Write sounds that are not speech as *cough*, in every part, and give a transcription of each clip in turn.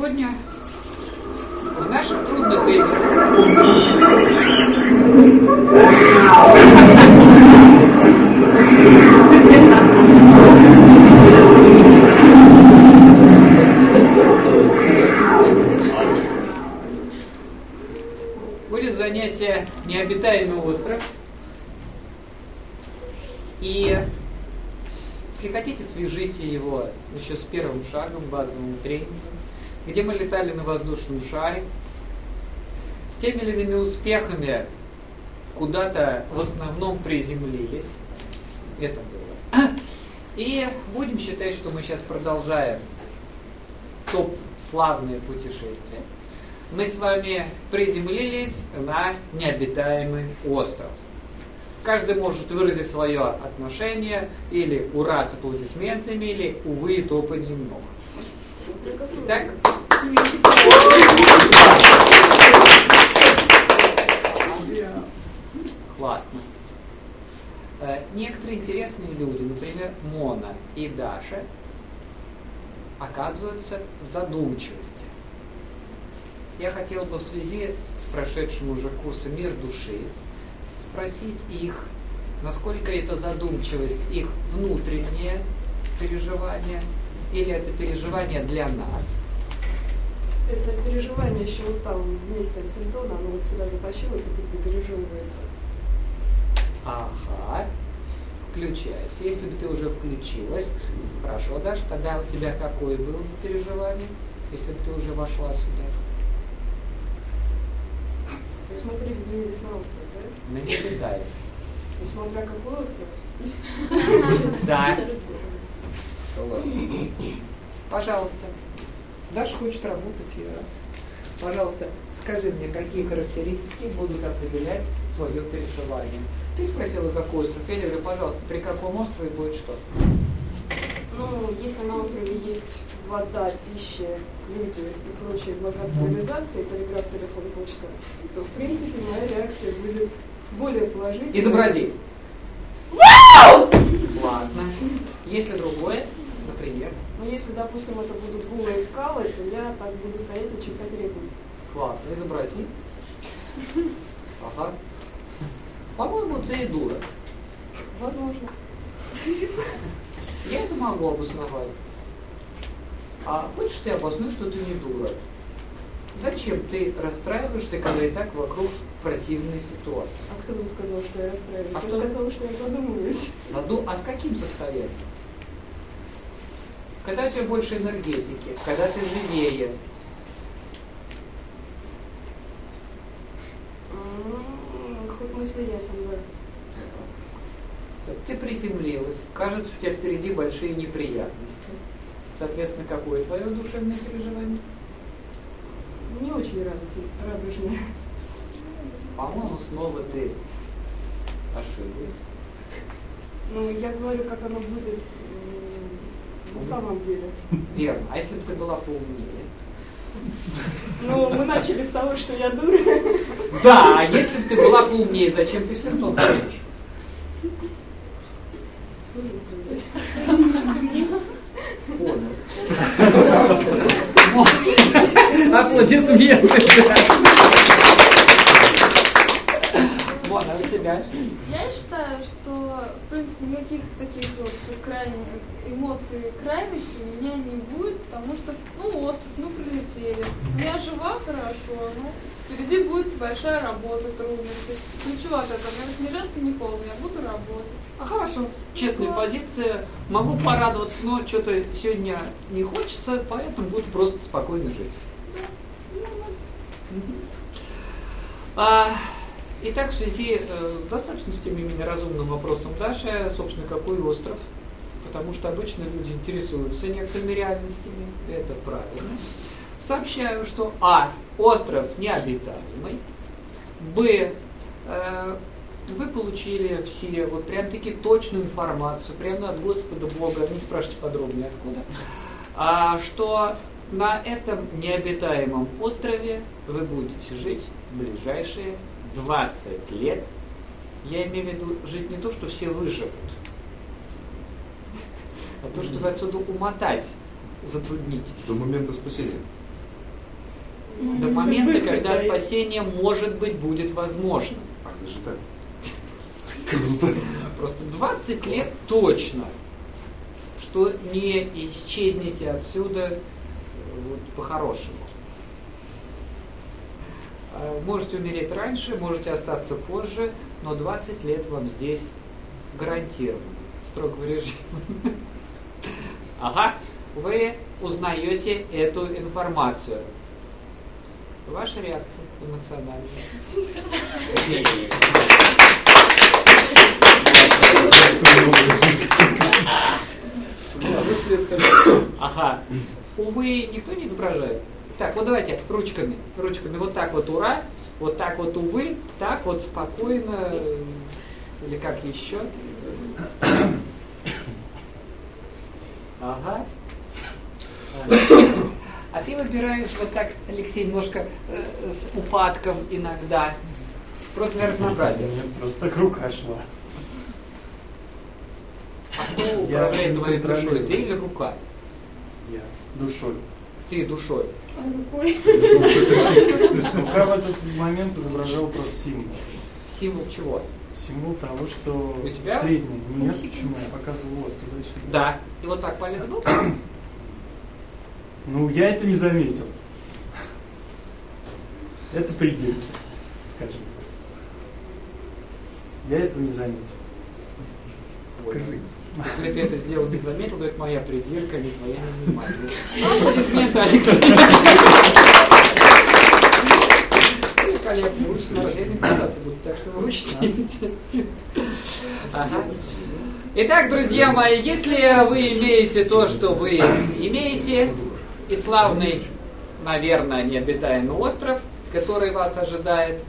сегодня где мы летали на воздушном шаре, с теми или иными успехами куда-то в основном приземлились. Это было. И будем считать, что мы сейчас продолжаем топ славное путешествие. Мы с вами приземлились на необитаемый остров. Каждый может выразить свое отношение или ура с аплодисментами, или увы и топанье ног. Так? Классно. Э, некоторые интересные люди, например, Мона и Даша, оказываются в задумчивости. Я хотел бы в связи с прошедшим уже курсом «Мир души» спросить их, насколько эта задумчивость их внутреннее переживание или это переживание для нас. Это переживание еще вот там вместе от симптома, оно вот сюда затащилось и тут переживается. Ага, включайся. Если бы ты уже включилась, хорошо, Даш, тогда у тебя какое было бы переживание, если бы ты уже вошла сюда? То есть мы приземлились на остров, да? На необитаемый. Ну, смотря какой остров. Да. *laughs* Пожалуйста. Даша хочет работать, я. Пожалуйста, скажи мне, какие характеристики будут определять твое переживание. Ты спросила, какой остров. Я говорю, пожалуйста, при каком острове будет что? Ну, если на острове есть вода, пища, люди и прочие блага цивилизации, телеграф, телефон, почта, то, в принципе, моя реакция будет более положительной. Изобрази. Классно. Если другое, например. Но если, допустим, это будут голые скалы, то я так буду стоять и чесать репу. Классно. Изобрази. Ага. По-моему, ты дура. Возможно. Я это могу обосновать. А хочешь ты обоснуй, что ты не дура? Зачем ты расстраиваешься, когда и так вокруг противные ситуации? А кто вам сказал, что я расстраиваюсь? А я кто? сказала, что я задумываюсь. Заду... А с каким состоянием? Когда у тебя больше энергетики, когда ты живее, Хоть мысли ясен, да. ты приземлилась, кажется, у тебя впереди большие неприятности. Соответственно, какое твое душевное переживание? Не очень радостно, радужно. По-моему, снова ты ошиблась. Ну, я говорю, как оно будет на самом деле. Верно. А если бы ты была поумнее? Ну, мы начали с того, что я дура. Да, а если бы ты была поумнее, зачем ты все равно сказать. Понял. Аплодисменты. Да. А тебя? Я считаю, что, в принципе, никаких таких вот крайних эмоций крайности у меня не будет, потому что, ну, остров, ну, прилетели. Ну, я жива хорошо, ну, впереди будет большая работа, трудности. Ничего от этого, мне не жарко, не холодно, я буду работать. А хорошо. Честная позиция. Могу порадоваться, но что-то сегодня не хочется, поэтому буду просто спокойно жить. Мгм. А, итак, в связи э, достаточно с тем менее разумным вопросом Даши, собственно, какой остров? Потому что обычно люди интересуются некоторыми реальностями, это правильно. Сообщаю, что А. Остров необитаемый. Б. э, вы получили все вот прям таки точную информацию, прямо от Господа Бога, не спрашивайте подробнее откуда, а, что на этом необитаемом острове вы будете жить ближайшие 20 лет. Я имею в виду жить не то, что все выживут, А то, чтобы отсюда умотать, затруднитесь. До момента спасения. До момента, когда спасение, может быть, будет возможно. Ах, даже так. *laughs* Круто. Просто 20 лет точно, что не исчезнете отсюда э, вот, по-хорошему. А, Можете умереть раньше, можете остаться позже, но 20 лет вам здесь гарантировано. Строгого режима. Ага, вы узнаете эту информацию. Ваша реакция эмоциональная. Ага. Увы, никто не изображает. Так, вот давайте ручками, ручками, вот так вот ура, вот так вот увы, так вот спокойно, или как еще. *coughs* Ага. А ты выбираешь вот так, Алексей, немножко э, с упадком иногда. Просто для разнообразия. Мне просто так рука шла. А кто управляет твоей душой, ты или рука? Я душой. Ты душой. Рука в этот момент изображал просто символ. Символ чего? Символ того, что У тебя? средний. Нет, почему? Я показывал вот туда-сюда. Да. И вот так палец был? Ну, я это не заметил. Это предел, скажем так. Я этого не заметил. Покажи. Если ты это сделал не заметил, то это моя придирка, не твоя невнимательность. Аплодисменты, Алексей. Великолепно. Лучше на жизнь писаться будет, так что вы учтите. Ага. Итак, друзья мои, если вы имеете то, что вы имеете, и славный, наверное, необитаемый остров, который вас ожидает,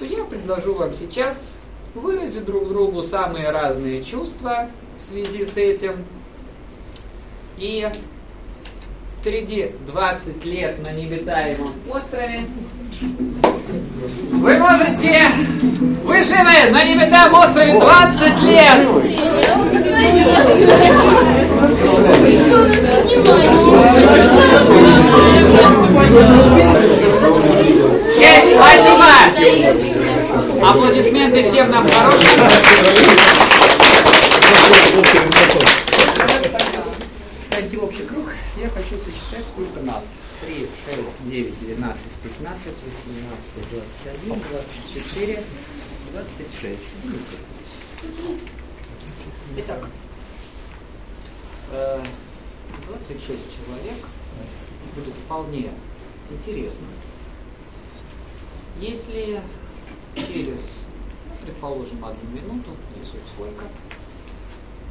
то я предложу вам сейчас выразить друг другу самые разные чувства в связи с этим. И впереди 20 лет на необитаемом острове. Вы можете... Вы на необитаемом острове 20 лет! Есть, спасибо! Аплодисменты всем нам хорошим. В общий круг. Я хочу сосчитать, сколько нас. 3, 6, 9, 12, 15, 18, 21, 24, 26. Видите? Итак, э, 26 человек будет вполне интересно. Если через, предположим, одну минуту, не суть сколько,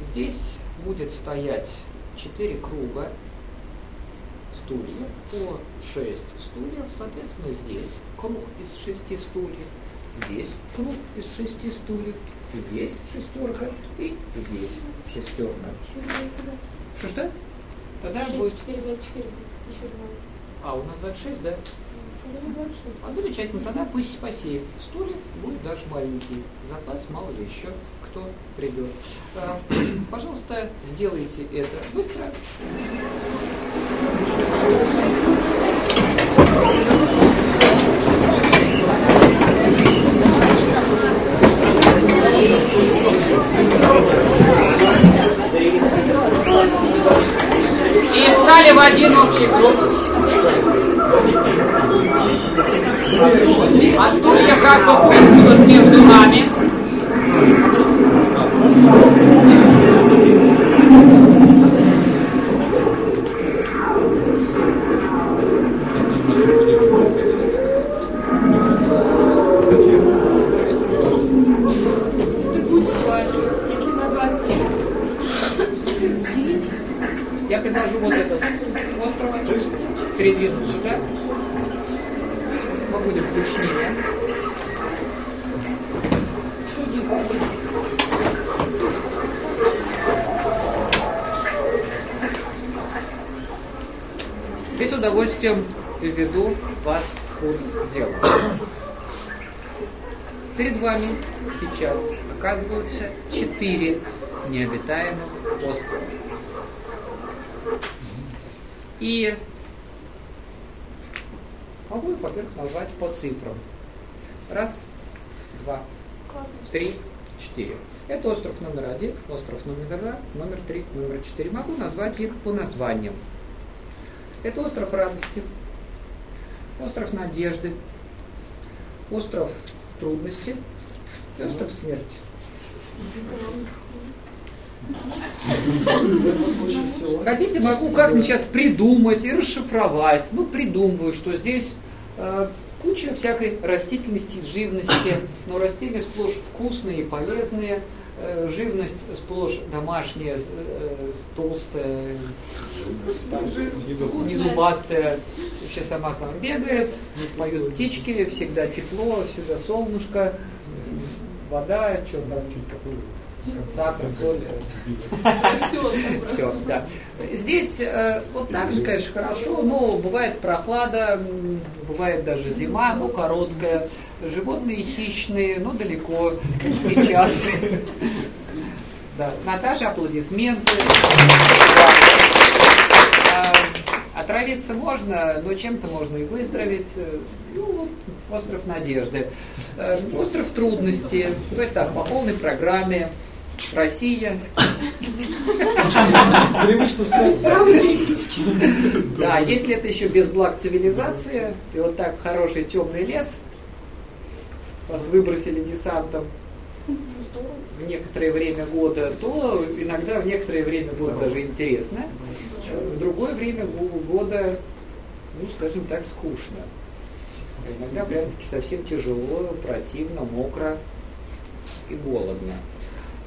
здесь будет стоять 4 круга стульев, по 6 стульев, соответственно, здесь круг из 6 стульев, здесь круг из 6 стульев, здесь шестерка и здесь шестерка. Что-что? Тогда будет... 4, 24, еще два. А, у нас 26, да? А замечательно, тогда пусть посеет. Стулья будет даже маленький. Запас, мало ли еще кто придет. А, *clears throat* пожалуйста, сделайте это быстро. И встали в один общий круг. А стулья как бы между нами. Если на 20 Я предложу вот этот остров передвинуть сюда. Мы будем кучнее. И с удовольствием введу вас в курс дела. Перед вами необитаемых острова. И могу их, во-первых, назвать по цифрам. Раз, два, Классно. три, четыре. Это остров номер один, остров номер два, номер три, номер четыре. Могу назвать их по названиям. Это остров радости, остров надежды, остров трудности и остров смерти. Хотите, могу как-нибудь сейчас придумать и расшифровать. Ну, придумываю, что здесь э, куча всякой растительности, живности. Но растения сплошь вкусные и полезные. Э, живность сплошь домашняя, э, толстая, там, не зубастая. Вообще сама к нам бегает, поют птички, всегда тепло, всегда солнышко, вода, что там, сахар, соль. Растет. Все, да. Здесь э, вот так же, конечно, хорошо, но бывает прохлада, бывает даже зима, но короткая. Животные хищные, но далеко и часто. Да. Наташа, аплодисменты. А, Отравиться можно, но чем-то можно и выздороветь. Э, Ну, вот, остров надежды. Э, Остров трудностей. Давайте так, по полной программе. Россия, Привычно встать. Да, если это еще без благ цивилизации, и вот так хороший темный лес, вас выбросили десантом в некоторое время года, то иногда в некоторое время года даже интересно, в другое время го- года, ну, скажем так, скучно. Иногда прям-таки совсем тяжело, противно, мокро и голодно.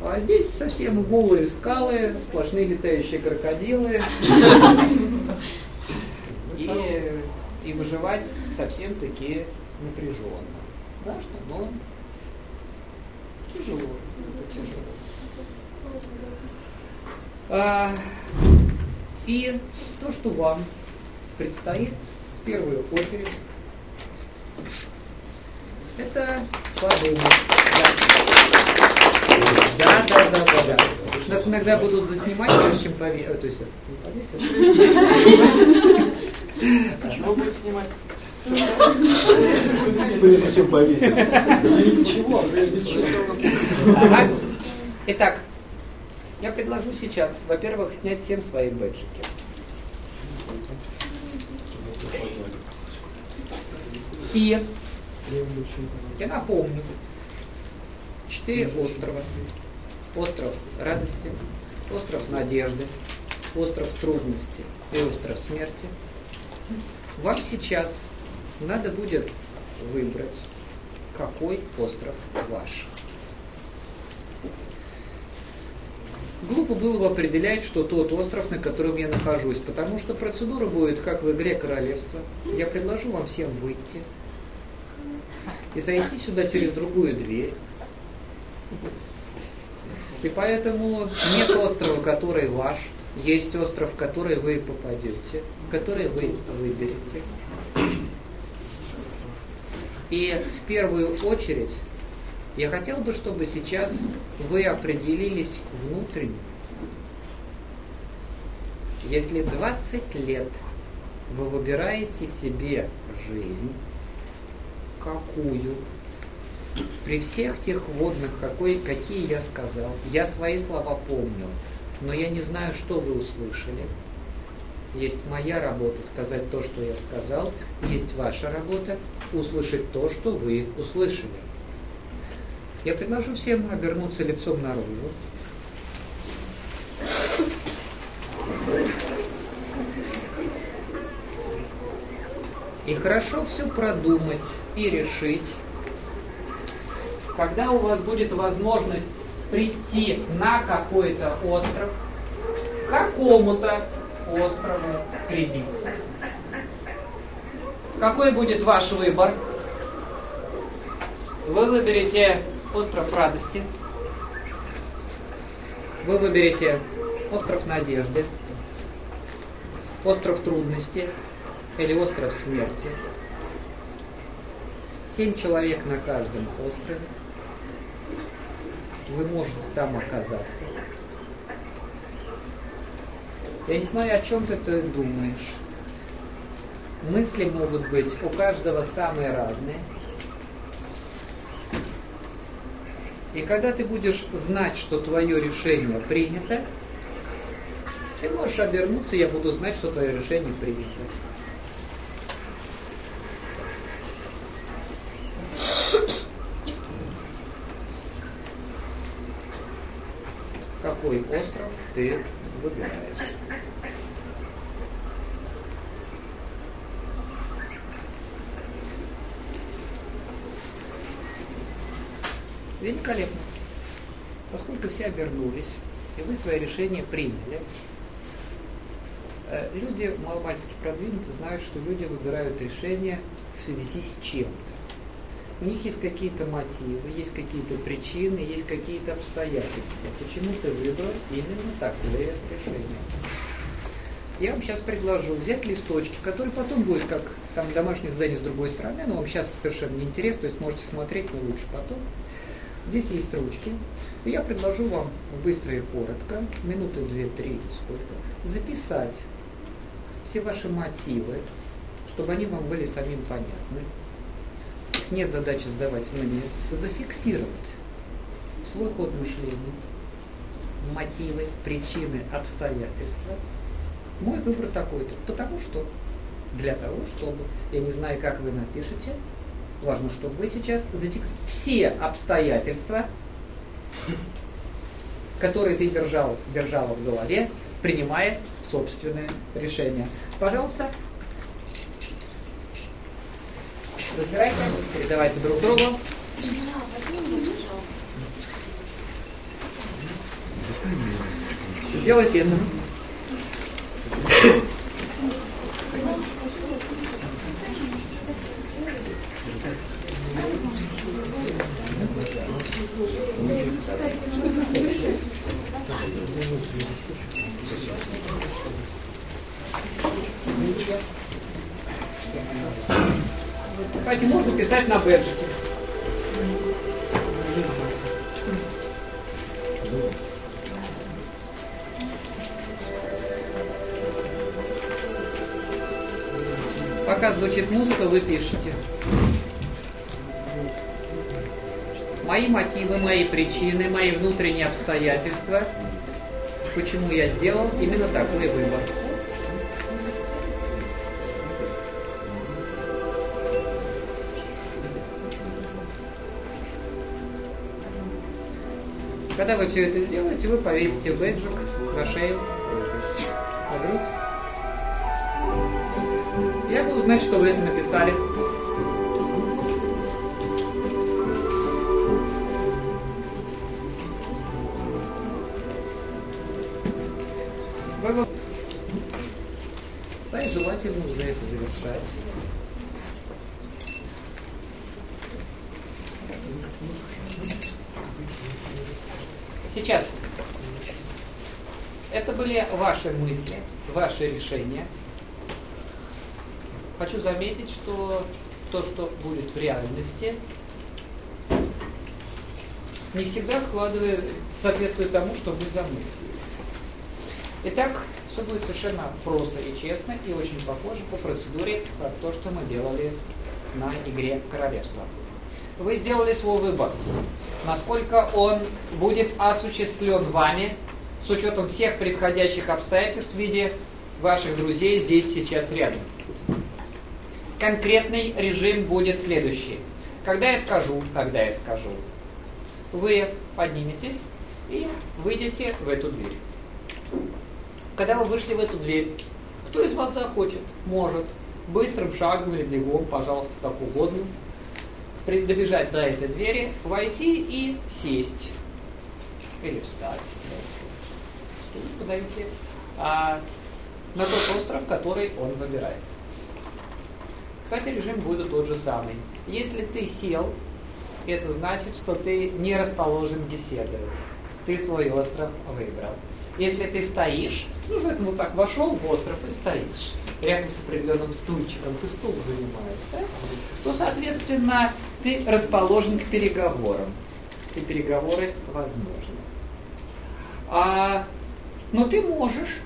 А здесь совсем голые скалы, сплошные летающие крокодилы. И, и выживать совсем-таки напряженно. Страшно, но тяжело. Это тяжело. А, и то, что вам предстоит в первую очередь, это подумать. Да, да, да, да, да. Нас иногда будут заснимать, прежде чем повесить. То есть. Почему будет снимать? Прежде чем повесить. Ничего. Итак, я предложу сейчас, во-первых, снять всем свои бэджики. И я напомню, четыре острова. Остров радости, остров надежды, остров трудности и остров смерти. Вам сейчас надо будет выбрать, какой остров ваш. Глупо было бы определять, что тот остров, на котором я нахожусь, потому что процедура будет, как в игре королевства. Я предложу вам всем выйти и зайти сюда через другую дверь. И поэтому нет острова, который ваш, есть остров, в который вы попадете, который вы выберете. И в первую очередь я хотел бы, чтобы сейчас вы определились внутренне. Если 20 лет вы выбираете себе жизнь, какую, при всех тех водных, какой, какие я сказал, я свои слова помню, но я не знаю, что вы услышали. Есть моя работа сказать то, что я сказал, есть ваша работа услышать то, что вы услышали. Я предложу всем обернуться лицом наружу. И хорошо все продумать и решить. Когда у вас будет возможность прийти на какой-то остров, к какому-то острову прибиться. Какой будет ваш выбор? Вы выберете остров радости. Вы выберете остров надежды, остров трудности или остров смерти. Семь человек на каждом острове. Вы можете там оказаться. Я не знаю, о чем ты, ты думаешь. мысли могут быть у каждого самые разные. И когда ты будешь знать, что твое решение принято, ты можешь обернуться, я буду знать, что твое решение принято. Какой остров ты выбираешь? Великолепно. Поскольку все обернулись, и вы свое решение приняли, э, люди маломальски продвинуты знают, что люди выбирают решение в связи с чем-то. У них есть какие-то мотивы, есть какие-то причины, есть какие-то обстоятельства. Почему ты выбрал именно такое решение? Я вам сейчас предложу взять листочки, которые потом будет как там домашнее задание с другой стороны, но вам сейчас совершенно не интересно, то есть можете смотреть, но лучше потом. Здесь есть ручки. И я предложу вам быстро и коротко, минуты две-три, сколько, записать все ваши мотивы, чтобы они вам были самим понятны. Нет задачи сдавать мне, зафиксировать свой ход мышления, мотивы, причины, обстоятельства. Мой выбор такой-то, потому что, для того, чтобы, я не знаю, как вы напишете, важно, чтобы вы сейчас зафиксировали все обстоятельства, которые ты держал, держала в голове, принимая собственное решение. Пожалуйста. Разбирайте, передавайте друг другу. Сделайте это. Кстати, можно писать на бэджике. Пока звучит музыка, вы пишете. Мои мотивы, мои причины, мои внутренние обстоятельства, почему я сделал именно такой выбор. Когда вы все это сделаете, вы повесите бэджик на шею, на грудь. Я буду знать, что вы это написали. Желательно уже это завершать. Сейчас. Это были ваши мысли, ваши решения. Хочу заметить, что то, что будет в реальности, не всегда складывает, соответствует тому, что вы замыслили. Итак, все будет совершенно просто и честно, и очень похоже по процедуре, то, что мы делали на игре королевства. Вы сделали свой выбор. Насколько он будет осуществлен вами, с учетом всех предходящих обстоятельств в виде ваших друзей здесь сейчас рядом. Конкретный режим будет следующий. Когда я скажу, когда я скажу, вы подниметесь и выйдете в эту дверь. Когда вы вышли в эту дверь, кто из вас захочет, может, быстрым шагом или бегом, пожалуйста, как угодно, добежать до этой двери, войти и сесть. Или встать. Подойти. А, на тот остров, который он выбирает. Кстати, режим будет тот же самый. Если ты сел, это значит, что ты не расположен беседовать. Ты свой остров выбрал. Если ты стоишь, ну, желательно вот так вошел в остров и стоишь, рядом с определенным стульчиком, ты стул занимаешь, да? то, соответственно, ты расположен к переговорам. И переговоры возможны. А, но ты можешь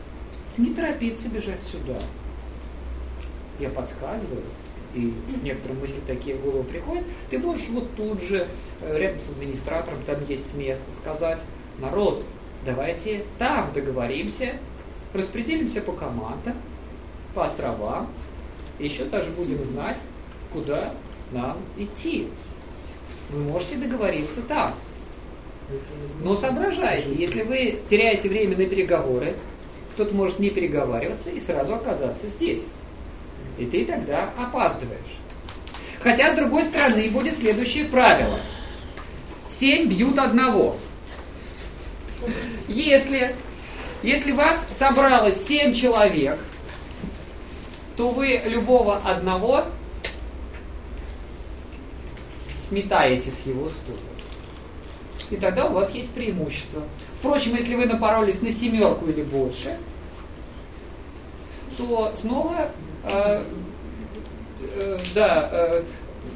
не торопиться бежать сюда. я подсказываю, и некоторым мысли такие в голову приходят, ты можешь вот тут же, э, рядом с администратором, там есть место, сказать, народ, давайте там договоримся, распределимся по командам, по островам, и еще даже будем знать, куда нам идти. Вы можете договориться там. Но соображайте, если вы теряете время на переговоры, кто-то может не переговариваться и сразу оказаться здесь. И ты тогда опаздываешь. Хотя, с другой стороны, будет следующее правило. Семь бьют одного. Если, если вас собралось семь человек, то вы любого одного сметаете с его стула. И тогда у вас есть преимущество. Впрочем, если вы напоролись на семерку или больше, то снова, э, э, да, э,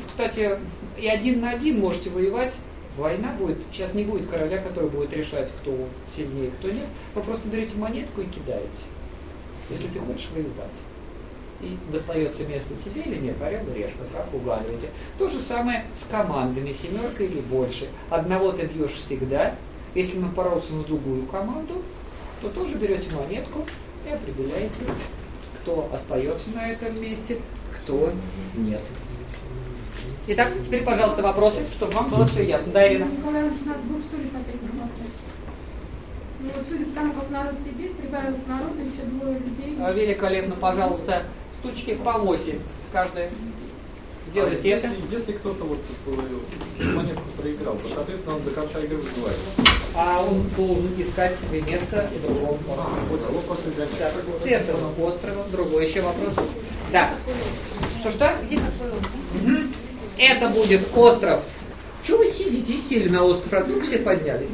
кстати, и один на один можете воевать. Война будет, сейчас не будет короля, который будет решать, кто сильнее, кто нет. Вы просто берете монетку и кидаете, если ты хочешь воевать и достается место тебе или нет, и решка, как угадываете. То же самое с командами, семерка или больше. Одного ты бьешь всегда, если напоролся на другую команду, то тоже берете монетку и определяете, кто остается на этом месте, кто нет. Итак, теперь, пожалуйста, вопросы, чтобы вам было все ясно. Да, Ирина? Николай у нас опять. Ну вот судя по тому, как народ сидит, прибавилось народу, еще двое людей. А, Великолепно, пожалуйста, стульчики по 8 каждая. Сделайте А это. Если, если кто-то вот монетку проиграл, то, соответственно, он до конца игры вызывает. А он должен искать себе место в другом Вот, а занятия. Так, с этого острова. Другой еще вопрос. Да. Что-что? Мгм. Это будет остров. Чего вы сидите и сели на остров? А тут все поднялись.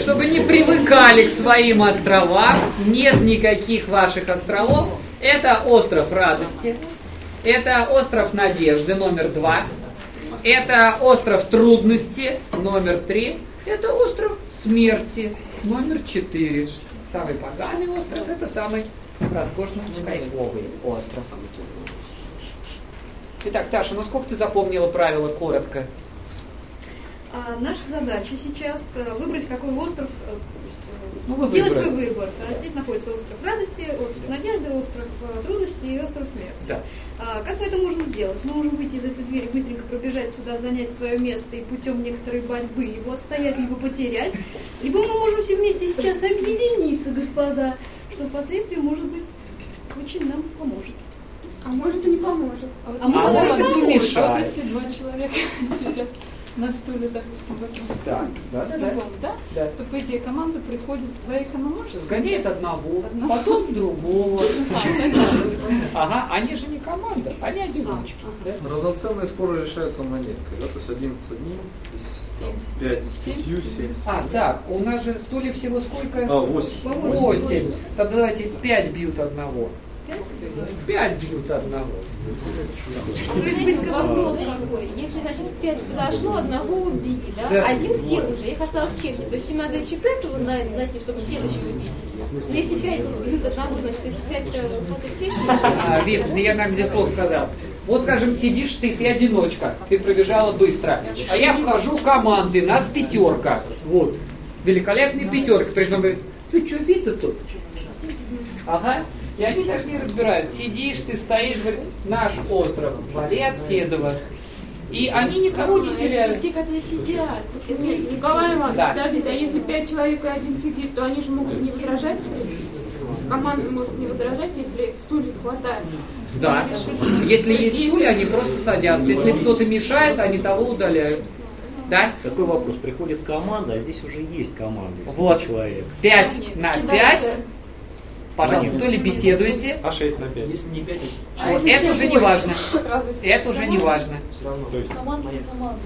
Чтобы не привыкали к своим островам. Нет никаких ваших островов. Это остров радости. Это остров надежды номер два. Это остров трудности номер три. Это остров смерти номер четыре. Самый поганый остров, это самый роскошно кайфовый остров. Итак, Таша, ну сколько ты запомнила правила коротко? А наша задача сейчас э, выбрать какой остров, э, э, Ну, сделать выбрали. свой выбор. А Здесь находится остров радости, остров надежды, остров трудности и остров смерти. Да. А как мы это можем сделать? Мы можем выйти из этой двери, быстренько пробежать сюда, занять свое место и путем некоторой борьбы его отстоять, либо потерять. Либо мы можем все вместе сейчас объединиться, господа, что впоследствии, может быть, очень нам поможет. А может и не поможет. А А может, может даже и поможет. мешает. Если два человека *laughs* сидят на стуле, допустим, в этом Да, да, да, да. да? да. То, по идее, команда приходит, двоих она может Сгоняет одного, Одного. потом *laughs* другого. А. Ага, они же не команда, они одиночки. да? Равноценные споры решаются монеткой, да, то есть 11 одним, Семь. 5 с Семь. 5, 7 с А, так, у нас же стульев всего сколько? А, 8. Восемь. Тогда давайте пять бьют одного. Пять бьют одного. То есть быть вопрос какой. Если, значит, пять подошло, одного убили, да? Да. Один сел уже, их осталось четыре. То есть им надо еще пятого на- найти, чтобы следующего убить. Но если пять бьют одного, значит, эти пять э, хотят сесть. А, Вик, ну я наверное, где плохо сказал. Вот, скажем, сидишь ты, ты одиночка, ты пробежала быстро. А я вхожу в команды, нас пятерка. Вот. Великолепная пятерка. Причем он говорит, ты что, видно тут? Ага. И они даже не разбирают. Сидишь, ты стоишь, говорит, наш остров, Валет, Седово. И они никого не теряют. те, которые сидят. Николай Иванович, Да. подождите, а если пять человек и один сидит, то они же могут не возражать. Команда может не возражать, если стульев хватает. Да. Если есть стулья, они просто садятся. Если кто-то мешает, они того удаляют. Да? Такой вопрос. Приходит команда, а здесь уже есть команда. Вот. человек. 5 на 5. Пожалуйста, то ли беседуете. А 6 на 5. Если не 5, Вот, это уже не важно. Это уже не важно.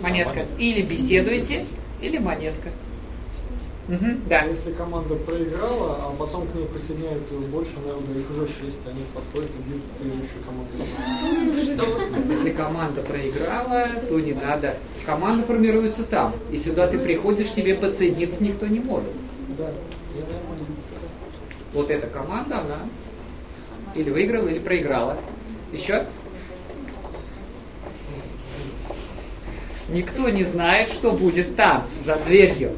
Монетка. Или беседуете, или монетка. Мгм, да. А если команда проиграла, а потом к ней присоединяется больше народу, их уже 6, они подходят и бьют предыдущую команду. Если команда проиграла, то не надо. Команда формируется там. И сюда ты приходишь, тебе подсоединиться никто не может. Да. Вот эта команда, она Или выиграла, или проиграла. Еще? Никто не знает, что будет там, за дверью.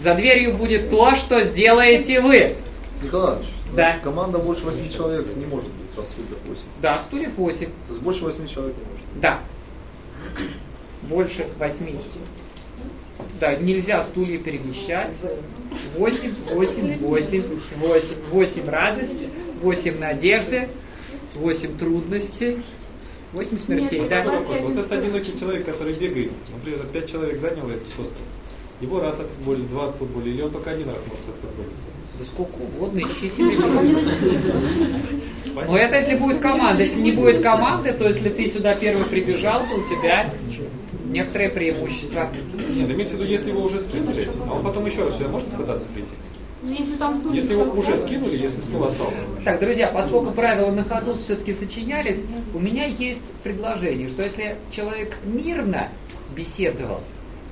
За дверью будет то, что сделаете вы. Николаевич, ну, Да. команда больше 8 человек не может быть, раз стульев 8. Да, стульев 8. То есть больше 8 человек не может. Да. Больше 8. Да, нельзя стулья перемещать. 8, 8, 8, 8, 8 радости, 8 надежды, 8 трудностей, 8 смертей. Да. Вопрос. Вот этот одинокий человек, который бегает, например, пять человек занял этот остров. Его раз отфутболили, два отфутболили, или он только один раз может отфутболиться. Да сколько угодно, ищи себе Но это если будет команда. Если не будет команды, то если ты сюда первый прибежал, то у тебя некоторое преимущество. Нет, имеется в виду, если его уже скинули, а он потом еще раз сюда может попытаться прийти. Ну, Если там стулья... Если его уже скинули, если стул остался. Так, друзья, поскольку правила на ходу все-таки сочинялись, у меня есть предложение, что если человек мирно беседовал,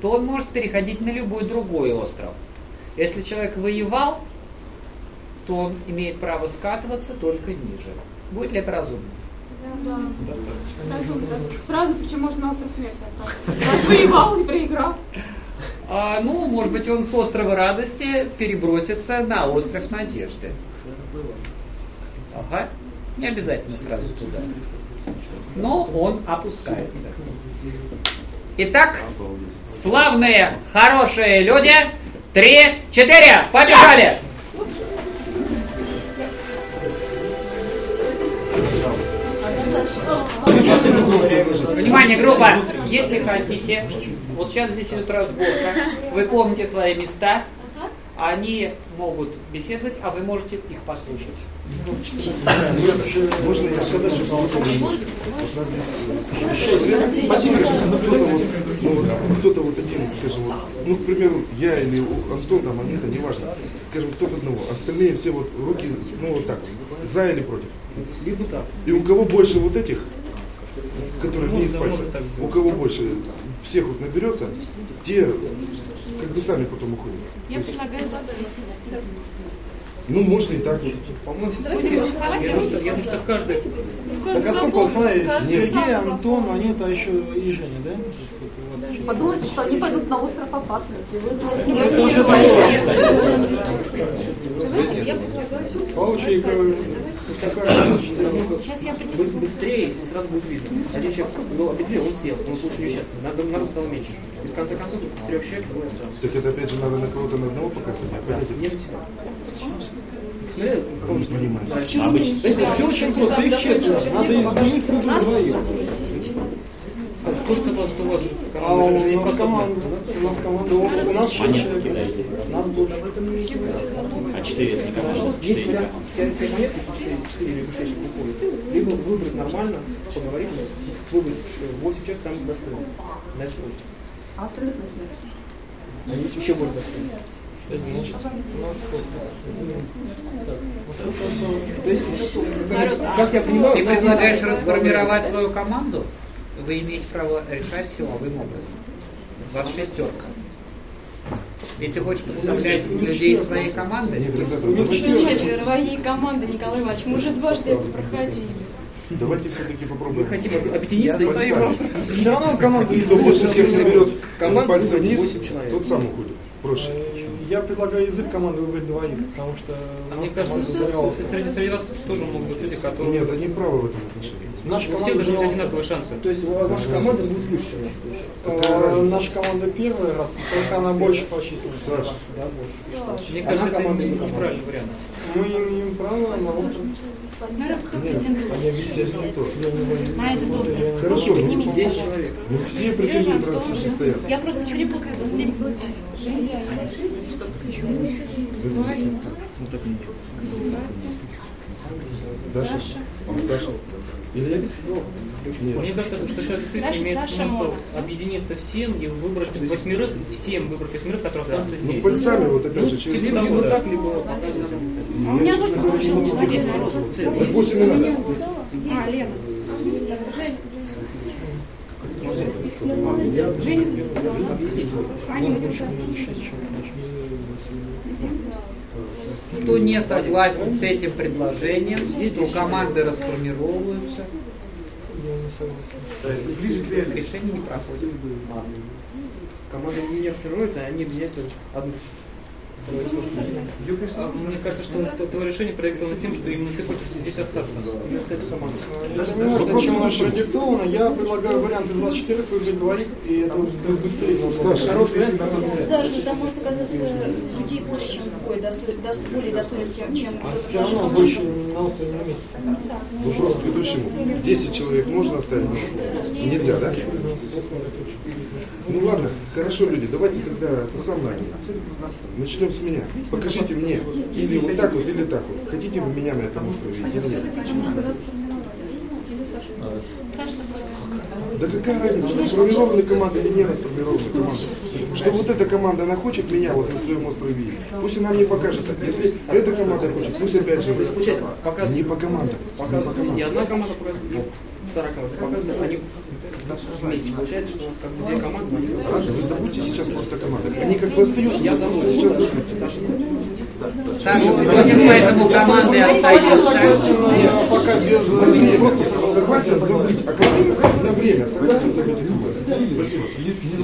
то он может переходить на любой другой остров. Если человек воевал, то он имеет право скатываться только ниже. Будет ли это разумно? Да. Достаточно. Сразу, причем можно на остров смерти. Раз воевал и проиграл. А, ну, может быть, он с острова радости перебросится на остров надежды. Ага. Не обязательно сразу туда. Но он опускается. Итак, славные, хорошие люди. Три, четыре, побежали! Внимание, группа! Если хотите, вот сейчас здесь идет разборка, вы помните свои места, они могут беседовать, а вы можете их послушать. Можно я еще дальше попробую? Вот нас здесь скажем, кто-то вот, один, скажем, вот, ну, к примеру, я или у- Антон, там, Анита, неважно, скажем, кто-то одного, остальные все вот руки, ну, вот так, за или против. Либо так. И у кого больше вот этих, которые Можно, вниз так у кого больше всех вот наберется, те как бы сами потом уходят. Я предлагаю вести запись. Ну, можно и так вот. По-моему, я думаю, что, каждый... Так а сколько, вот смотри. Сергей, Антон, Анита, а еще и Женя, да? Подумайте, что они пойдут на остров опасности. Вы на смерть уже желаете. Какая Сейчас я Бы- Быстрее сразу будет видно. Один человек ну, определил, он сел, он больше не участвует. Надо, народ стало меньше. И в конце концов, из трех человек двое осталось. Так это опять же надо на кого-то на одного показывать, а опять Не это- на себя. Смотри, Не понимаю. Это все очень просто. Их четверо. Надо из двоих выбрать двоих. Кто сказал, что у вас А у команда нас команда, у нас команда, у нас шесть человек, нас больше. А четыре это не Есть вариант взять пять монет, четыре, четыре или шесть уходит. Либо выбрать нормально, поговорить, выбрать э, восемь человек самых достойных. Дальше. А остальных на смерть. Они еще более достойные. Как, я понимаю, Ты предлагаешь расформировать свою команду? Вы имеете право решать силовым образом. У вас шестерка. И ты хочешь подставлять людей своей команды? Значит своей команды, Николай Иванович? Мы уже дважды это проходили. давайте все-таки попробуем. Мы хотим объединиться Я и пальцами. Все равно команда И кто больше всех наберет э, Команду пальцем выбрать вниз, тот сам уходит. Проще. Я предлагаю язык команды выбрать двоих, потому что А мне кажется, среди, среди вас тоже могут быть люди, которые... Нет, они правы в этом отношении. Наша У всех команда должны быть заняла- одинаковые шансы. То есть ваша команда будет лучше, чем наша. Какая Э? Наша команда первый раз, только она больше по численности. Саша. Да, больше. Мне кажется, это команда команда. неправильный вариант. Мы имеем право на остров. Нет, они здесь не то. На этот остров. Хорошо, ну, человек. ну все претендуют, раз все стоят. Я просто перепутала семь плюс. Даша? Даша? Или я без. Мне кажется, что сейчас действительно Наша имеет Саша смысл объединиться всем и выбрать восьмерых, всем выбрать восьмерых, которые останутся Ну, здесь. пальцами, вот опять же, Ну, через типа Либо да. так, либо. А у меня восемь получилось человек. Так 8 не надо. А, Лена. Женя записала. Аня, Кто не согласен с этим предложением, то команды расформировываются. Решение не проходит. Команда не формируется, а они объединяются в одну. Мне кажется, что твое решение продиктовано тем, что именно ты хочешь здесь остаться. Командой. Даже не знаю, почему оно продиктовано. Я предлагаю вариант из 24 выбрать двоих, и это будет быстрее. Саша, Хороший вариант. Саш, ну там может оказаться людей больше, чем такой, более достойных, чем, чем А все равно больше на опыте не месяц. Вопрос к ведущему. 10 человек можно оставить на? Нельзя, да? Ну ладно, хорошо, люди, давайте тогда это самое. Начнем с меня. Покажите мне, или вот так вот, или так вот. Хотите вы меня на этом острове видеть или нет? Да какая разница, расформированная команда или не расформированная команда? Что вот эта команда, она хочет меня вот на своем острове видеть, пусть она мне покажет так. Если эта команда хочет, пусть опять же. То есть, получается, показ- Не по командам. Не по командам. и одна команда показывает, и вторая команда показывает, они вместе. Получается, что у нас как бы две команды, Вы забудьте сейчас просто команды. Они как бы остаются, Я просто забыл. сейчас забудьте. Саша, против поэтому команды остаются. Я пока без Просто согласен забыть о командах на время. Согласен забыть. Спасибо.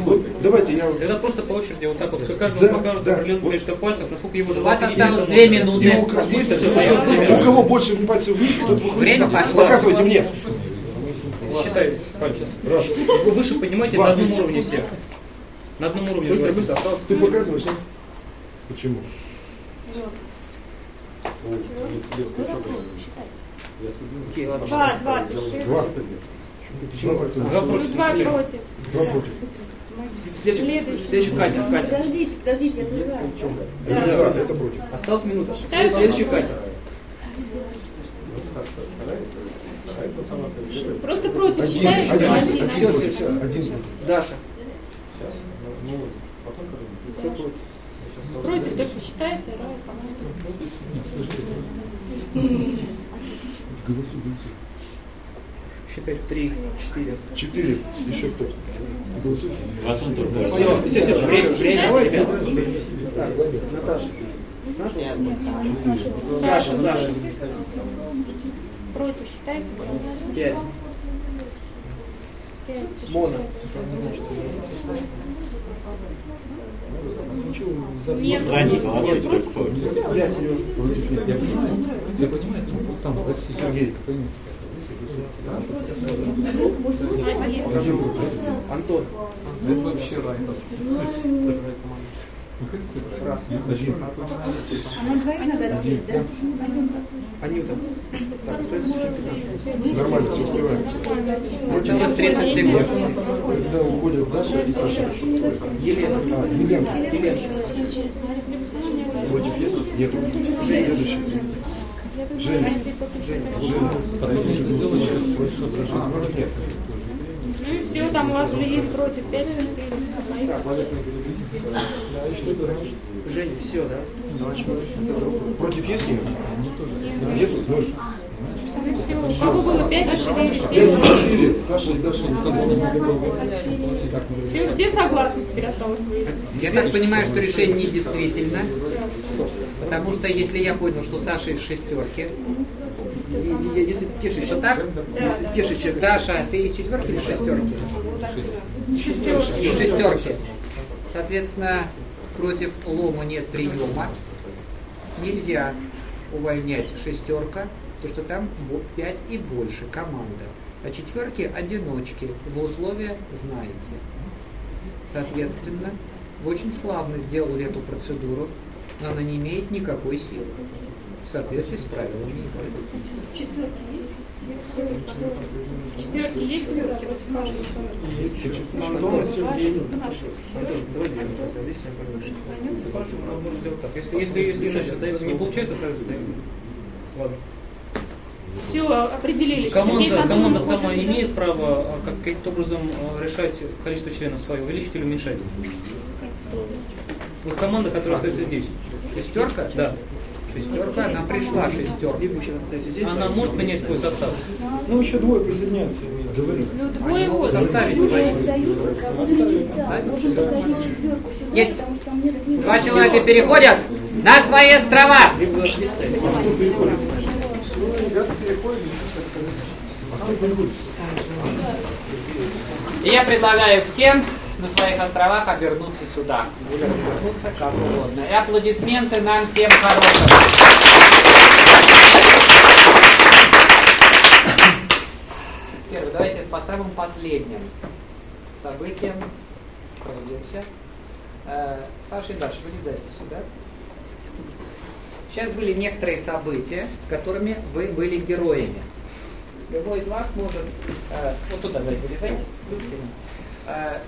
Вот давайте я... Это просто по очереди, вот так вот, каждому Да, покажут да. определенное количество пальцев, насколько его У вас желательно. осталось две минуты. И у, ко- Быстро всё пойдет. у кого больше пальцев вниз, тот выходит. Время пошло. Показывайте мне. Считай пальцы. Раз. Вы выше поднимайте Два. на одном уровне всех. На одном уровне. быстро, быстро, осталось. Ты показываешь, нет? Почему? Два, два. Два. Два против. Два против. Два против. Следующий, Следующий. Катя, Катя. Подождите, подождите, это за. Это за, это против. Осталась минута. Следующий Катя. Просто против считаешь? один, Один. один. Все, все, все. Один. Даша. Кто против? Против только считаете раз. Голосуй, голосуй. Считай. Три, четыре. Четыре. Еще кто? Голосуй. Все, все, все. Время, время, ребят. Так, Наташа. Саша, Саша. Против считаете? Пять. Пять. Нет. Только кто. Я, Сережа. Я понимаю, я понимаю, но там Сергей. Один. Антон. Это вообще рай. Отсеять, да? Анюта. Так, остается еще 15. Нормально, все успеваем. 30 секунд. Когда уходят Даша и Саша. Елена. Елена. Елена. Против есть? Следующий. Женя. Женя. Нет. Ну и все, там у вас уже есть против. Пять, четыре. Женя, все, да? Против есть нет? Нету? Все, у кого было пять, четыре, Пять семь. и четыре. Саша и Даша. Все, все согласны, теперь осталось выяснить. Я так понимаю, что решение недействительно. Потому что если я понял, что Саша из шестерки, Если что так? Если шесть человек. Даша, ты из четверки или шестерки? Шестерки. Шестерки. Соответственно, против лома нет приема. Нельзя увольнять шестерка, потому что там 5 и больше команда. А четверки одиночки. Вы условия знаете. Соответственно, вы очень славно сделали эту процедуру, но она не имеет никакой силы. В соответствии с правилами игры. Четверки есть? Четверки есть против каждого человека? Антон, Сергей. Антон. Хорошо, мы можем сделать так. Если, если, если иначе остается, не получается, остается. Ладно. Все, определились. Команда, команда сама туда. имеет право а, как- каким-то образом а, решать количество членов свое, увеличить или уменьшать. Вот команда, которая остается здесь. Шестерка? Да. Шестерка, она пришла, шестерка. Она может менять свой состав? Ну, еще двое присоединяются. Ну, двое вот. Оставить Люди двоих. остаются с свободными местами. Можем посадить четверку сюда, Есть. потому что там нет нет Два человека переходят на свои острова. И я предлагаю всем на своих островах обернуться сюда. Или развернуться как угодно. И аплодисменты нам всем хорошим. Первый, давайте по самым последним событиям пройдемся. Э, Саша и Даша, вылезайте сюда. Сейчас были некоторые события, которыми вы были героями. Любой из вас может, э, вот туда давайте вылезайте, э,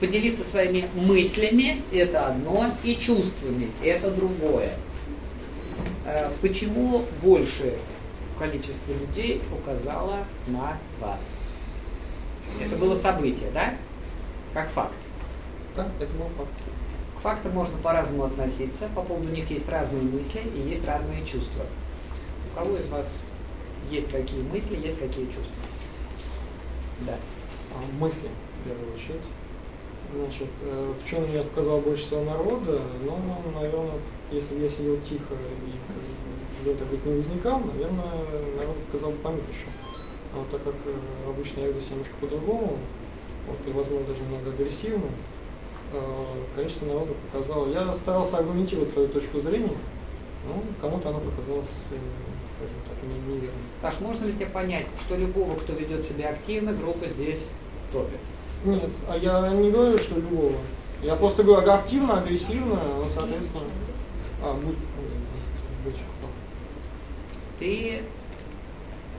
поделиться своими мыслями, это одно, и чувствами, это другое. Э, почему больше количество людей указало на вас? Это было событие, да? Как факт. Да, это был факт. К фактам можно по-разному относиться, по поводу них есть разные мысли и есть разные чувства. У кого из вас есть какие мысли, есть какие чувства? Да. А, мысли, в первую очередь. Значит, э, в чем мне показал больше всего народа, ну, наверное, если бы я сидел тихо и где-то быть не возникал, наверное, народ показал бы поменьше. А так как э, обычно я веду себя немножко по-другому, вот, и, возможно, даже немного агрессивно, э, количество народа показало. Я старался аргументировать свою точку зрения, ну, кому-то она показалась, э, скажем так, не- неверной. Саш, можно ли тебе понять, что любого, кто ведет себя активно, группа здесь топит? Нет, а я не говорю, что любого. Я просто говорю активно, агрессивно, ну, соответственно. А, будь, Ты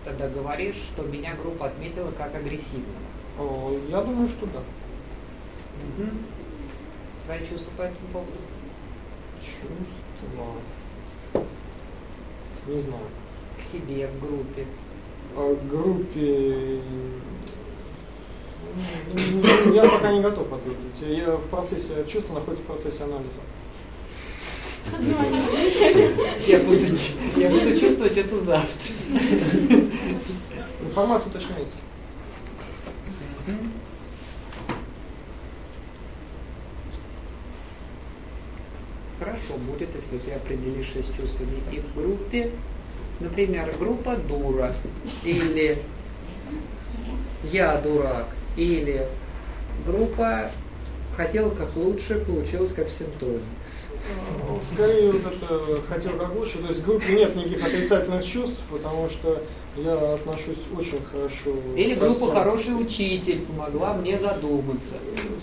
тогда говоришь, что меня группа отметила как агрессивного. О, я думаю, что да. Мгм. Твои чувства по этому поводу? Чувства. Не знаю. К себе, в группе. А к группе я пока не готов ответить. Я в процессе, чувство находится в процессе анализа. Я буду, я буду чувствовать это завтра. Информация уточняется. Хорошо будет, если ты определишься с чувствами и в группе. Например, группа дура. Или я дурак. Или группа хотела как лучше, получилось как симптом. Скорее вот это хотел как лучше. То есть в группе нет никаких отрицательных чувств, потому что я отношусь очень хорошо. Или группа всем. хороший учитель помогла мне задуматься.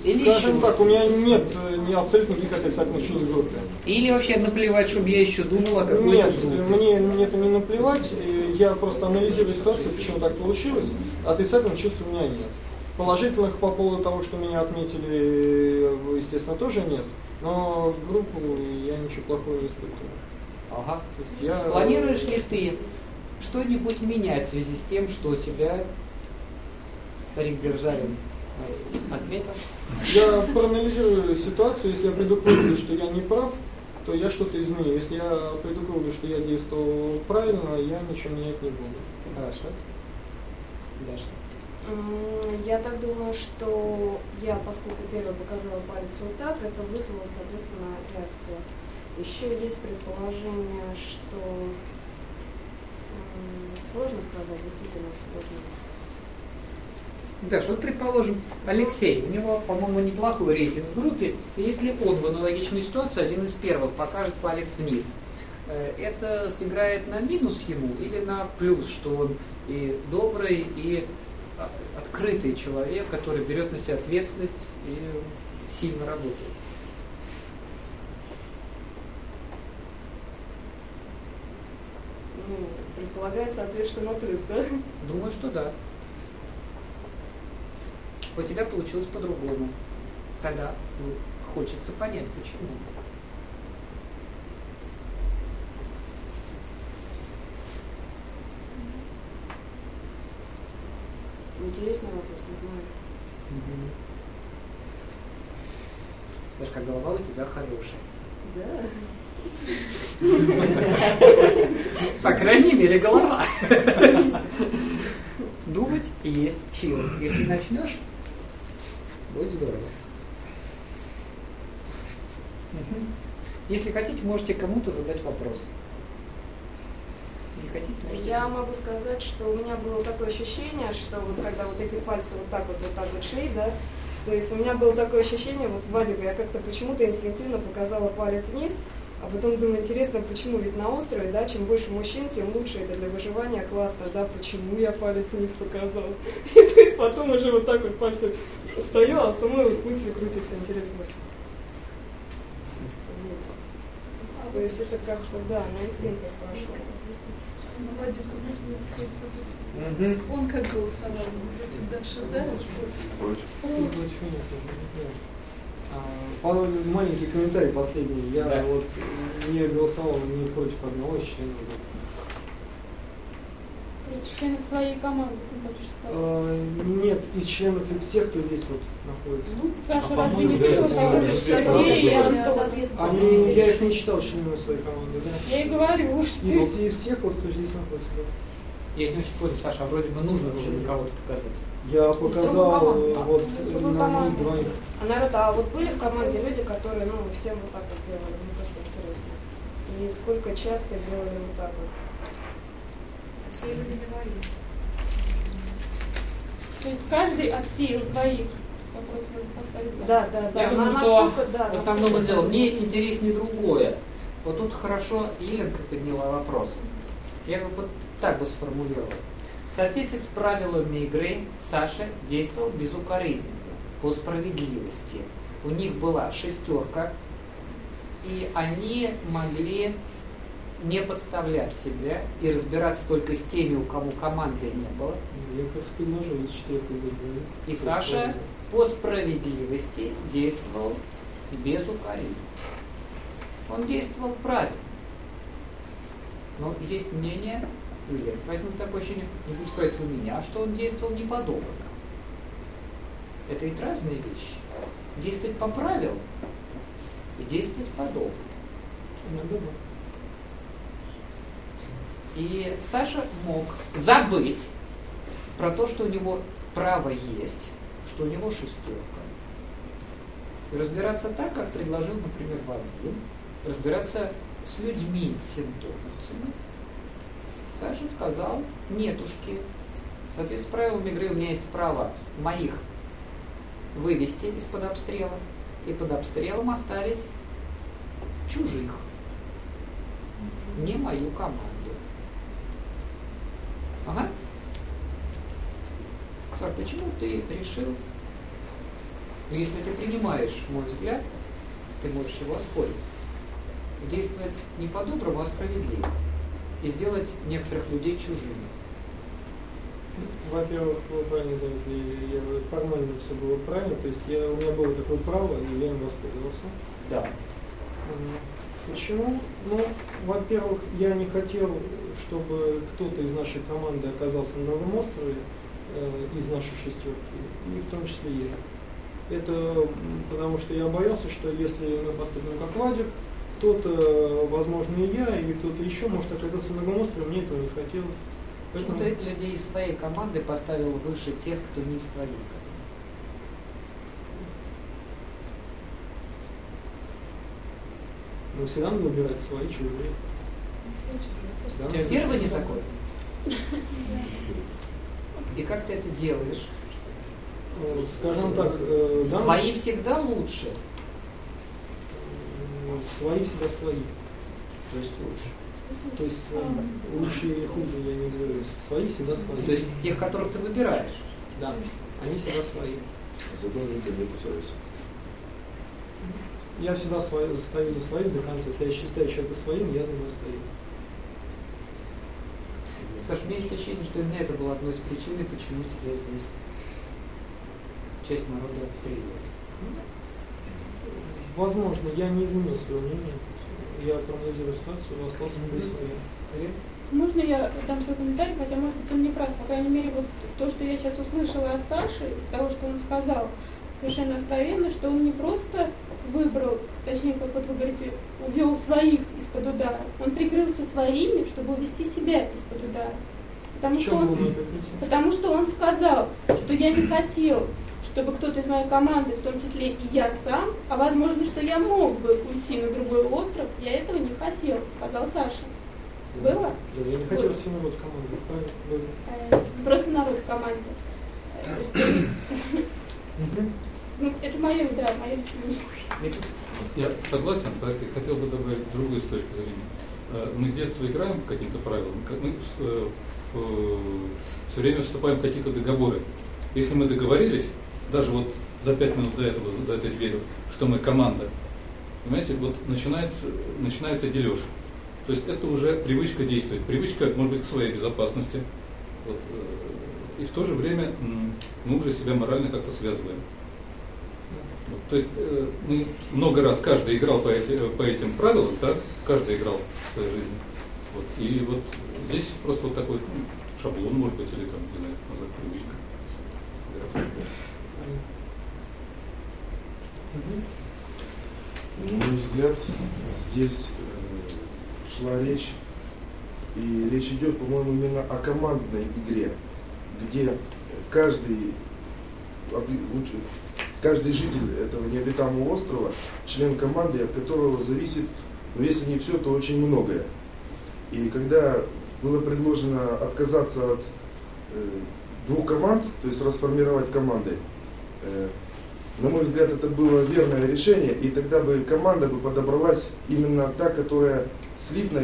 Или Скажем еще так, у меня нет э, ни абсолютно никаких отрицательных чувств в группе. Или вообще наплевать, чтобы я еще думала о какой-то Нет, группе. мне, мне это не наплевать. э, Я просто анализирую ситуацию, почему так получилось. Отрицательных чувств у меня нет. Положительных по поводу того, что меня отметили, естественно, тоже нет. Но в группу я ничего плохого не испытываю. Ага. Я... Планируешь ли ты что-нибудь менять в связи с тем, что тебя старик Державин отметил? Я проанализирую ситуацию, если я приду к выводу, что я не прав, то я что-то изменю. Если я приду к выводу, что я действовал правильно, я ничего менять не буду. Хорошо. Даша. Я так думаю, что я, поскольку первый показала палец вот так, это вызвало, соответственно, реакцию. Еще есть предположение, что сложно сказать, действительно сложно. Даш, вот предположим, Алексей, у него, по-моему, неплохой рейтинг в группе, если он в аналогичной ситуации один из первых покажет палец вниз, э, это сыграет на минус ему или на плюс, что он и добрый, и открытый человек, который берет на себя ответственность и сильно работает. Ну, предполагается ответ, что на плюс, да? Думаю, что да. У тебя получилось по-другому. Тогда ну, хочется понять, почему. Интересный вопрос, не знаю. Даже как голова у тебя хорошая. Да. По крайней мере, голова. Думать есть чем. Если начнешь, будет здорово. Если хотите, можете кому-то задать вопрос. Я могу сказать, что у меня было такое ощущение, что вот когда вот эти пальцы вот так вот, вот так вот шли, да, то есть у меня было такое ощущение, вот Вадику я как-то почему-то инстинктивно показала палец вниз, а потом думаю, интересно, почему ведь на острове, да, чем больше мужчин, тем лучше это для выживания, классно, да, почему я палец вниз показала. *laughs* И то есть потом уже вот так вот пальцы стою, а самой вот мысли крутятся, интересно. Вот. То есть это как-то, да, на инстинктах пошло. Он как голосовал? Против я не знаю. А, Маленький комментарий последний. Я Да. вот не голосовал ни против одного из членов. Своей команды, ты хочешь сказать. А, Нет, из членов и всех, кто здесь вот находится. Ну, Саша, А, разве не ты Антона? Они, я их не считал членами своей команды, да? Я и говорю, что Из, из всех, вот, кто здесь находится, да. Я не очень понял, Саша, а вроде бы нужно было на кого-то показать. Я показал э, вот на них двоих. А народ, а вот были в команде люди, которые, ну, всем вот так вот делали, мне просто интересно. И сколько часто делали вот так вот? Люди двоих. То есть каждый отсеял двоих. Вопрос можно поставить. Да, да, да. Я думаю, На- что да, в основном насколько- дело. Мне интереснее другое. Вот тут хорошо Еленка подняла вопрос. Я бы вот так бы сформулировал. В соответствии с правилами игры Саша действовал безукоризненно, по справедливости. У них была шестерка, и они могли не подставлять себя и разбираться только с теми, у кого команды не было. Я как раз предложил из четырех. И Саша по справедливости действовал безукоризненно. Он действовал правильно. Но есть мнение, или возьмем такое ощущение, не буду сказать у меня, что он действовал не по-доброму. Это ведь разные вещи. Действовать по правилам и действовать по-доброму. Иногда да. И Саша мог забыть про то, что у него право есть, что у него шестерка. И разбираться так, как предложил, например, Вадим, разбираться с людьми, синтоновцами. Саша сказал, нетушки. В соответствии с правилами игры у меня есть право моих вывести из-под обстрела и под обстрелом оставить чужих, не мою команду. Ага. Саш, почему ты решил, ну, если ты принимаешь мой взгляд, ты можешь его оспорить, действовать не по-доброму, а справедливо, и сделать некоторых людей чужими? Во-первых, вы правильно заметили, я, формально все было правильно, то есть я, у меня было такое право, и я им воспользовался. Да. Почему? Ну, во-первых, я не хотел, чтобы кто-то из нашей команды оказался на новом острове, э, из нашей шестерки, и в том числе я. Это потому что я боялся, что если мы поступим как Владик, кто-то, возможно, и я, или кто-то еще может оказаться на новом острове, мне этого не хотелось. Почему ты людей из своей команды поставил выше тех, кто не из твоей команды? Мы всегда надо выбирать свои, чужие. Да, У тебя ну, первый не такой? *laughs* И как ты это делаешь? Э, Скажем так, э, да, Свои всегда лучше. м, свои всегда свои. То есть лучше. То есть свои. Лучше или хуже, я не говорю. Свои всегда свои. То есть тех, которых ты выбираешь. Да, они всегда свои. Зато никогда не кусаются. Я всегда стою за своих до конца. Если я считаю человека своим, я за него стою. Саша, есть ощущение, что именно это было одной из причин, почему тебя здесь часть народа отстреливает. Возможно, я не изменил свое мнение. Я проанализирую ситуацию, но остался при своем. Можно я дам свой комментарий, хотя, может быть, он не прав. По крайней мере, вот то, что я сейчас услышала от Саши, из того, что он сказал, совершенно откровенно, что он не просто выбрал, точнее, как вот вы говорите, увел своих из-под удара. Он прикрылся своими, чтобы увести себя из-под удара. Потому что, он, потому что он сказал, что я не хотел, чтобы кто-то из моей команды, в том числе и я сам, а возможно, что я мог бы уйти на другой остров, я этого не хотел, сказал Саша. Было? Да, я не хотел Вот. все народ в команду. Было. Э, Просто народ в команде. Э, Ну, это мое, да, мое личное. Я согласен, так и хотел бы добавить другую с точки зрения. Э, Мы с детства играем по каким-то правилам, мы все время вступаем в какие-то договоры. Если мы договорились, даже вот за пять минут до этого, за этой дверью, что мы команда, понимаете, вот начинается, начинается дележ. То есть это уже привычка действовать. Привычка, может быть, к своей безопасности. Вот, э, и в то же время мы уже себя морально как-то связываем. То есть э, мы много раз, каждый играл по, эти- по этим правилам, да? каждый играл в своей жизни. Вот, и вот здесь просто вот такой шаблон, может быть, или там, не знаю, назвать, привычка. На мой взгляд, здесь э, шла речь, и речь идет, по-моему, именно о командной игре, где каждый, каждый житель этого необитаемого острова, член команды, от которого зависит, ну если не все, то очень многое. И когда было предложено отказаться от э, двух команд, то есть расформировать команды, э, на мой взгляд, это было верное решение, и тогда бы команда бы подобралась именно та, которая слитно